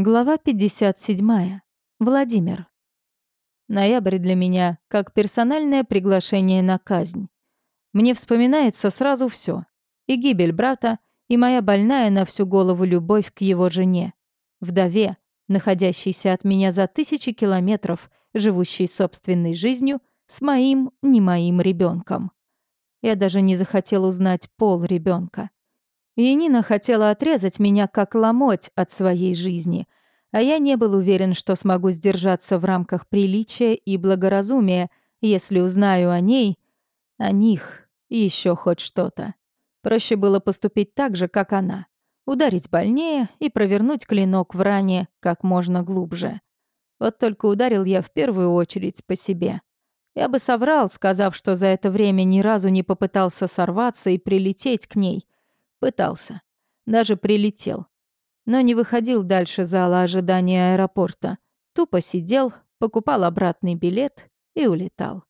Глава 57. Владимир. Ноябрь для меня как персональное приглашение на казнь. Мне вспоминается сразу все: И гибель брата, и моя больная на всю голову любовь к его жене. Вдове, находящейся от меня за тысячи километров, живущей собственной жизнью, с моим, не моим ребенком. Я даже не захотел узнать пол ребенка. И Нина хотела отрезать меня как ломоть от своей жизни, а я не был уверен, что смогу сдержаться в рамках приличия и благоразумия, если узнаю о ней, о них, еще хоть что-то. Проще было поступить так же, как она. Ударить больнее и провернуть клинок в ране как можно глубже. Вот только ударил я в первую очередь по себе. Я бы соврал, сказав, что за это время ни разу не попытался сорваться и прилететь к ней — Пытался. Даже прилетел. Но не выходил дальше зала ожидания аэропорта. Тупо сидел, покупал обратный билет и улетал.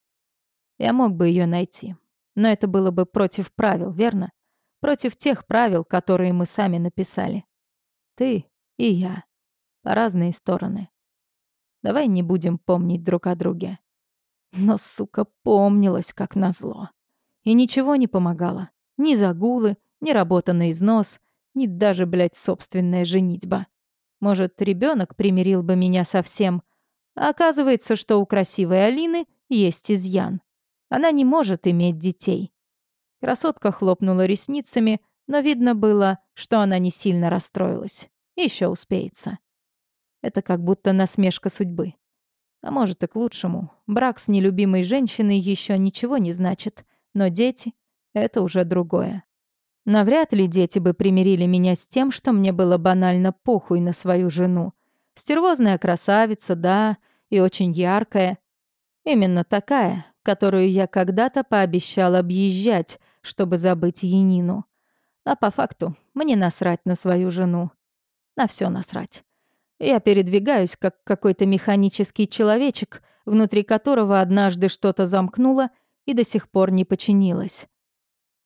Я мог бы ее найти. Но это было бы против правил, верно? Против тех правил, которые мы сами написали. Ты и я. По разные стороны. Давай не будем помнить друг о друге. Но, сука, помнилась, как назло. И ничего не помогало. Ни загулы, ни работа на износ, ни даже, блядь, собственная женитьба. Может, ребенок примирил бы меня совсем. А оказывается, что у красивой Алины есть изъян. Она не может иметь детей. Красотка хлопнула ресницами, но видно было, что она не сильно расстроилась. Еще успеется. Это как будто насмешка судьбы. А может и к лучшему. Брак с нелюбимой женщиной еще ничего не значит, но дети — это уже другое. Навряд ли дети бы примирили меня с тем, что мне было банально похуй на свою жену. Стервозная красавица, да, и очень яркая. Именно такая, которую я когда-то пообещал объезжать, чтобы забыть Янину. А по факту мне насрать на свою жену. На все насрать. Я передвигаюсь, как какой-то механический человечек, внутри которого однажды что-то замкнуло и до сих пор не починилось.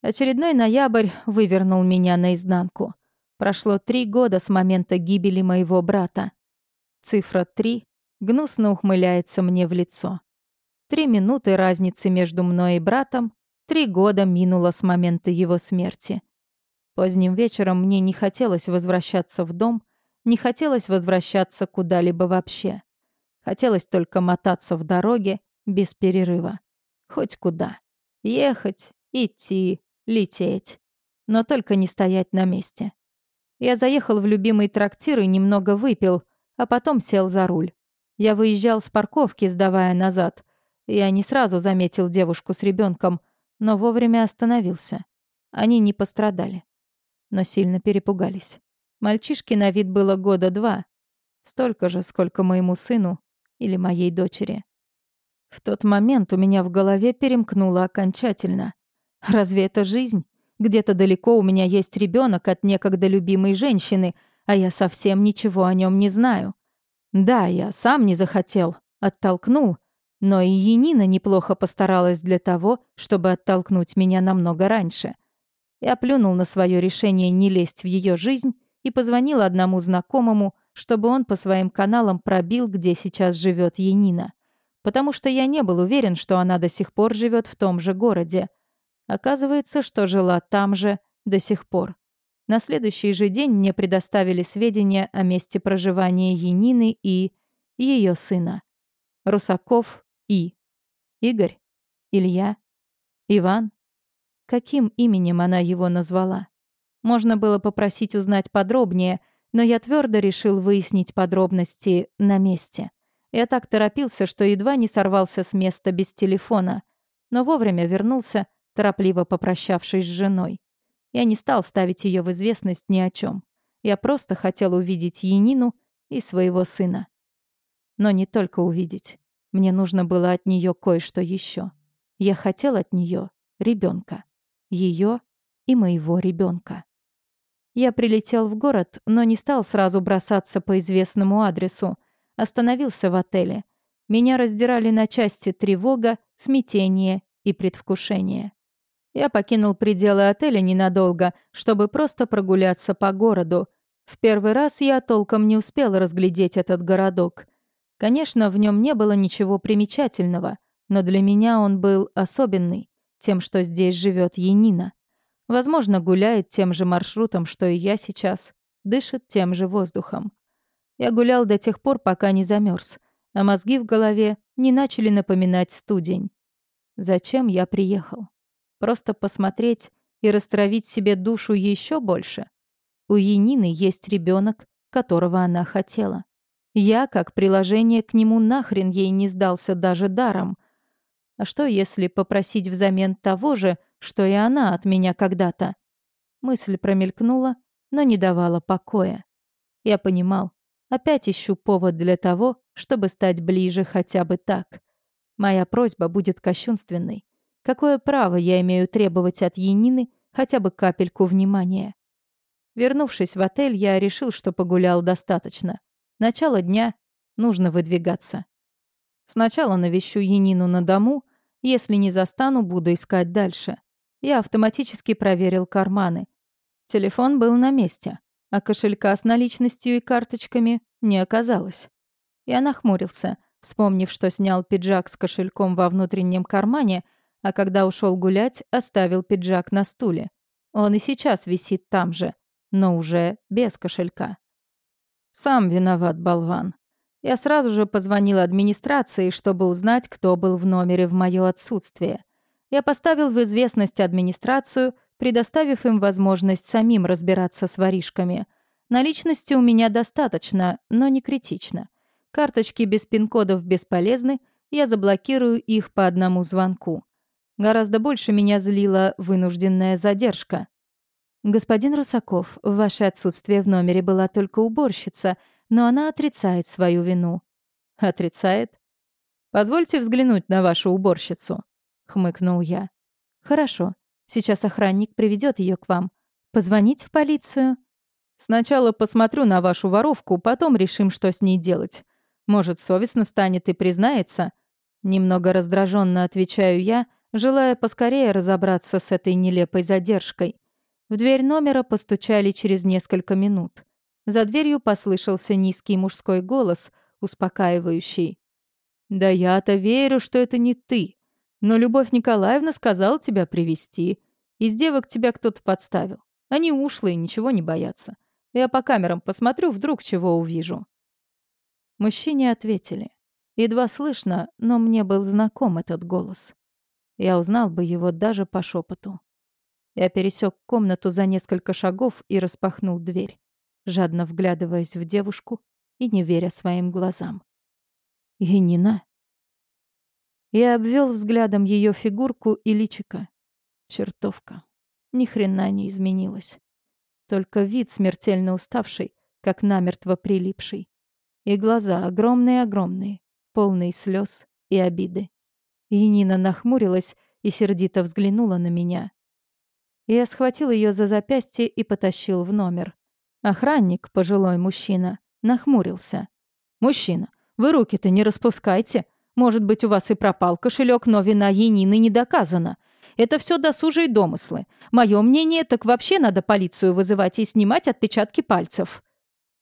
Очередной ноябрь вывернул меня наизнанку. Прошло три года с момента гибели моего брата. Цифра три гнусно ухмыляется мне в лицо. Три минуты разницы между мной и братом, три года минуло с момента его смерти. Поздним вечером мне не хотелось возвращаться в дом, не хотелось возвращаться куда-либо вообще. Хотелось только мотаться в дороге без перерыва. Хоть куда. Ехать, идти, лететь. Но только не стоять на месте. Я заехал в любимый трактир и немного выпил, а потом сел за руль. Я выезжал с парковки, сдавая назад. Я не сразу заметил девушку с ребенком, но вовремя остановился. Они не пострадали, но сильно перепугались. Мальчишке на вид было года два. Столько же, сколько моему сыну или моей дочери. В тот момент у меня в голове перемкнуло окончательно. Разве это жизнь? Где-то далеко у меня есть ребенок от некогда любимой женщины, а я совсем ничего о нем не знаю. Да, я сам не захотел, оттолкнул, но и Енина неплохо постаралась для того, чтобы оттолкнуть меня намного раньше. Я плюнул на свое решение не лезть в ее жизнь и позвонил одному знакомому, чтобы он по своим каналам пробил, где сейчас живет Енина. Потому что я не был уверен, что она до сих пор живет в том же городе — Оказывается, что жила там же до сих пор. На следующий же день мне предоставили сведения о месте проживания Янины и ее сына. Русаков И. Игорь? Илья? Иван? Каким именем она его назвала? Можно было попросить узнать подробнее, но я твердо решил выяснить подробности на месте. Я так торопился, что едва не сорвался с места без телефона, но вовремя вернулся торопливо попрощавшись с женой. Я не стал ставить ее в известность ни о чем. Я просто хотел увидеть Янину и своего сына. Но не только увидеть. Мне нужно было от нее кое-что еще. Я хотел от нее ребенка. Ее и моего ребенка. Я прилетел в город, но не стал сразу бросаться по известному адресу. Остановился в отеле. Меня раздирали на части тревога, смятение и предвкушение. Я покинул пределы отеля ненадолго, чтобы просто прогуляться по городу, В первый раз я толком не успел разглядеть этот городок. Конечно, в нем не было ничего примечательного, но для меня он был особенный, тем, что здесь живет Янина. Возможно, гуляет тем же маршрутом, что и я сейчас, дышит тем же воздухом. Я гулял до тех пор, пока не замерз, а мозги в голове не начали напоминать студень. Зачем я приехал? Просто посмотреть и растравить себе душу еще больше? У Янины есть ребенок, которого она хотела. Я, как приложение к нему, нахрен ей не сдался даже даром. А что, если попросить взамен того же, что и она от меня когда-то? Мысль промелькнула, но не давала покоя. Я понимал, опять ищу повод для того, чтобы стать ближе хотя бы так. Моя просьба будет кощунственной. Какое право я имею требовать от Янины хотя бы капельку внимания? Вернувшись в отель, я решил, что погулял достаточно. Начало дня, нужно выдвигаться. Сначала навещу Янину на дому, если не застану, буду искать дальше. Я автоматически проверил карманы. Телефон был на месте, а кошелька с наличностью и карточками не оказалось. Я нахмурился, вспомнив, что снял пиджак с кошельком во внутреннем кармане, а когда ушел гулять, оставил пиджак на стуле. Он и сейчас висит там же, но уже без кошелька. Сам виноват, болван. Я сразу же позвонил администрации, чтобы узнать, кто был в номере в мое отсутствие. Я поставил в известность администрацию, предоставив им возможность самим разбираться с воришками. Наличности у меня достаточно, но не критично. Карточки без пин-кодов бесполезны, я заблокирую их по одному звонку. Гораздо больше меня злила вынужденная задержка. «Господин Русаков, в ваше отсутствие в номере была только уборщица, но она отрицает свою вину». «Отрицает?» «Позвольте взглянуть на вашу уборщицу», — хмыкнул я. «Хорошо. Сейчас охранник приведет ее к вам. Позвонить в полицию?» «Сначала посмотрю на вашу воровку, потом решим, что с ней делать. Может, совестно станет и признается? Немного раздраженно отвечаю я, желая поскорее разобраться с этой нелепой задержкой. В дверь номера постучали через несколько минут. За дверью послышался низкий мужской голос, успокаивающий. «Да я-то верю, что это не ты. Но Любовь Николаевна сказала тебя привести. Из девок тебя кто-то подставил. Они ушлые, ничего не боятся. Я по камерам посмотрю, вдруг чего увижу». Мужчине ответили. Едва слышно, но мне был знаком этот голос. Я узнал бы его даже по шепоту. Я пересек комнату за несколько шагов и распахнул дверь, жадно вглядываясь в девушку и не веря своим глазам. Енина. Я обвел взглядом ее фигурку и личика. Чертовка. Ни хрена не изменилась. Только вид смертельно уставший, как намертво прилипший. И глаза огромные-огромные, полные слез и обиды. Енина нахмурилась и сердито взглянула на меня. Я схватил ее за запястье и потащил в номер. Охранник, пожилой мужчина, нахмурился. «Мужчина, вы руки-то не распускайте. Может быть, у вас и пропал кошелек, но вина Енины не доказана. Это все досужие домыслы. Мое мнение, так вообще надо полицию вызывать и снимать отпечатки пальцев».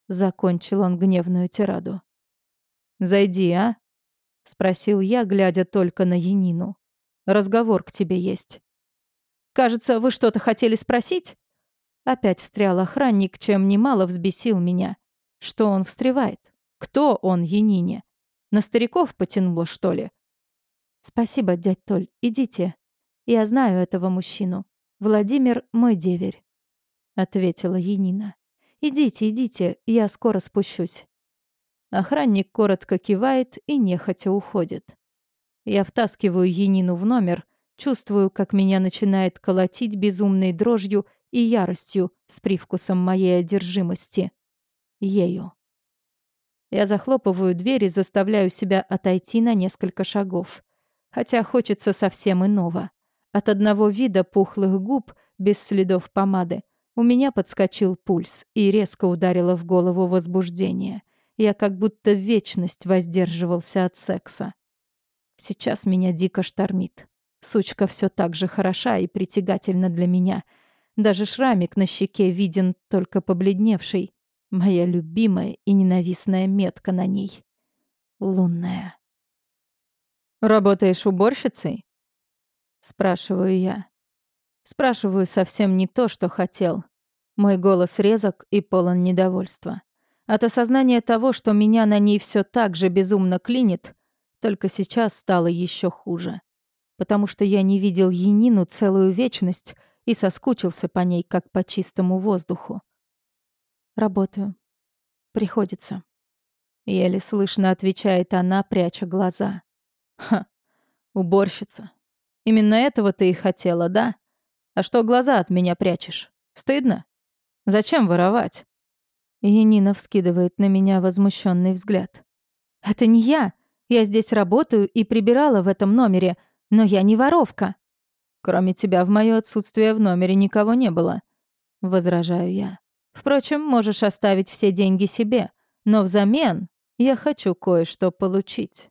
Закончил он гневную тираду. «Зайди, а?» — спросил я, глядя только на Янину. «Разговор к тебе есть». «Кажется, вы что-то хотели спросить?» Опять встрял охранник, чем немало взбесил меня. Что он встревает? Кто он Янине? На стариков потянуло, что ли? «Спасибо, дядь Толь, идите. Я знаю этого мужчину. Владимир — мой деверь», — ответила Янина. «Идите, идите, я скоро спущусь». Охранник коротко кивает и нехотя уходит. Я втаскиваю Енину в номер, чувствую, как меня начинает колотить безумной дрожью и яростью с привкусом моей одержимости. Ею. Я захлопываю дверь и заставляю себя отойти на несколько шагов. Хотя хочется совсем иного. От одного вида пухлых губ, без следов помады, у меня подскочил пульс и резко ударило в голову возбуждение. Я как будто вечность воздерживался от секса. Сейчас меня дико штормит. Сучка все так же хороша и притягательна для меня. Даже шрамик на щеке виден, только побледневший. Моя любимая и ненавистная метка на ней. Лунная. «Работаешь уборщицей?» Спрашиваю я. Спрашиваю совсем не то, что хотел. Мой голос резок и полон недовольства. От осознания того, что меня на ней все так же безумно клинит, только сейчас стало еще хуже. Потому что я не видел Янину целую вечность и соскучился по ней, как по чистому воздуху. Работаю. Приходится. Еле слышно отвечает она, пряча глаза. Ха, уборщица. Именно этого ты и хотела, да? А что глаза от меня прячешь? Стыдно? Зачем воровать? Янина вскидывает на меня возмущенный взгляд. Это не я. Я здесь работаю и прибирала в этом номере, но я не воровка. Кроме тебя в моё отсутствие в номере никого не было. Возражаю я. Впрочем, можешь оставить все деньги себе, но взамен я хочу кое-что получить.